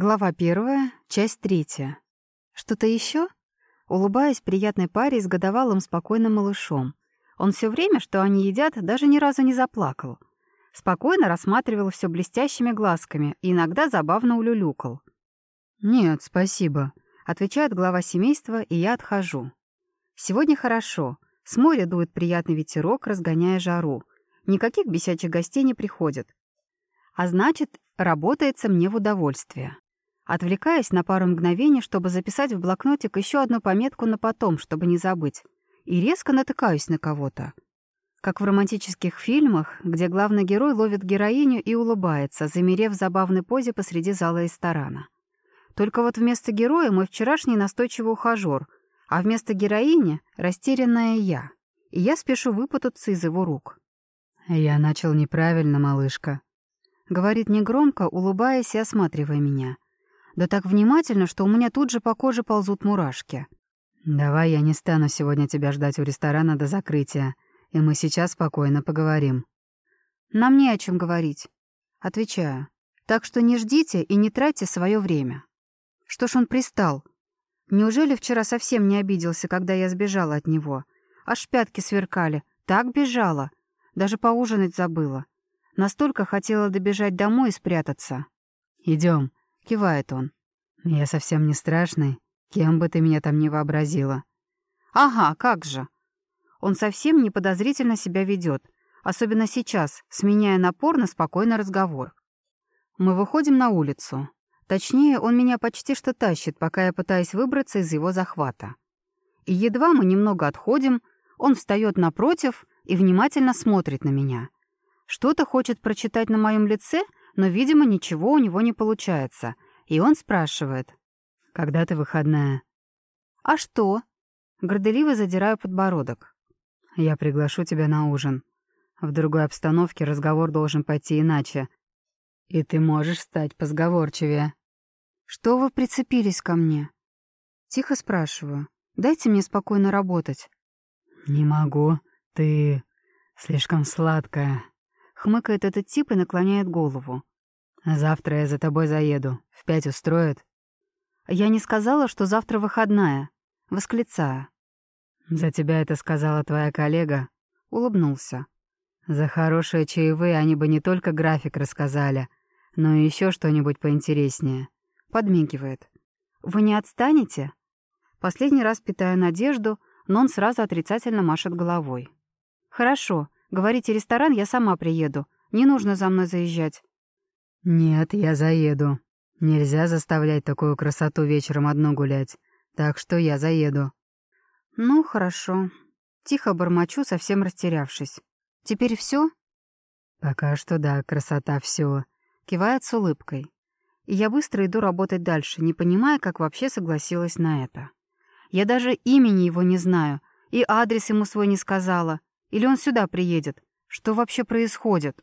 Глава первая, часть третья. Что-то еще? Улыбаясь приятной паре с годовалым спокойным малышом. Он все время, что они едят, даже ни разу не заплакал. Спокойно рассматривал все блестящими глазками и иногда забавно улюлюкал. «Нет, спасибо», — отвечает глава семейства, и я отхожу. «Сегодня хорошо. С моря дует приятный ветерок, разгоняя жару. Никаких бесячих гостей не приходит. А значит, работается мне в удовольствие. Отвлекаясь на пару мгновений, чтобы записать в блокнотик еще одну пометку на потом, чтобы не забыть, и резко натыкаюсь на кого-то. Как в романтических фильмах, где главный герой ловит героиню и улыбается, замерев в забавной позе посреди зала ресторана. Только вот вместо героя мой вчерашний настойчивый ухажёр, а вместо героини — растерянная я. И я спешу выпутаться из его рук. «Я начал неправильно, малышка», Говорит негромко, улыбаясь и осматривая меня. Да так внимательно, что у меня тут же по коже ползут мурашки. «Давай я не стану сегодня тебя ждать у ресторана до закрытия, и мы сейчас спокойно поговорим». «Нам не о чем говорить». Отвечаю. «Так что не ждите и не тратьте свое время». Что ж он пристал? Неужели вчера совсем не обиделся, когда я сбежала от него? Аж пятки сверкали. Так бежала. Даже поужинать забыла. Настолько хотела добежать домой и спрятаться. Идем, кивает он. Я совсем не страшный, кем бы ты меня там ни вообразила. Ага, как же. Он совсем не подозрительно себя ведет, особенно сейчас, сменяя напор на спокойный разговор. Мы выходим на улицу. Точнее, он меня почти что тащит, пока я пытаюсь выбраться из его захвата. И едва мы немного отходим, он встает напротив и внимательно смотрит на меня. Что-то хочет прочитать на моем лице, но, видимо, ничего у него не получается. И он спрашивает. «Когда ты выходная?» «А что?» Горделиво задираю подбородок. «Я приглашу тебя на ужин. В другой обстановке разговор должен пойти иначе. И ты можешь стать позговорчивее». «Что вы прицепились ко мне?» Тихо спрашиваю. «Дайте мне спокойно работать». «Не могу. Ты слишком сладкая». Хмыкает этот тип и наклоняет голову. «Завтра я за тобой заеду. В пять устроит?» «Я не сказала, что завтра выходная». Восклицаю. «За тебя это сказала твоя коллега?» Улыбнулся. «За хорошие чаевые они бы не только график рассказали, но и еще что-нибудь поинтереснее». Подмигивает. «Вы не отстанете?» Последний раз питаю надежду, но он сразу отрицательно машет головой. «Хорошо, Говорите ресторан, я сама приеду. Не нужно за мной заезжать». «Нет, я заеду. Нельзя заставлять такую красоту вечером одну гулять. Так что я заеду». «Ну, хорошо». Тихо бормочу, совсем растерявшись. «Теперь все? «Пока что да, красота все. Кивает с улыбкой. И я быстро иду работать дальше, не понимая, как вообще согласилась на это. Я даже имени его не знаю, и адрес ему свой не сказала. Или он сюда приедет? Что вообще происходит?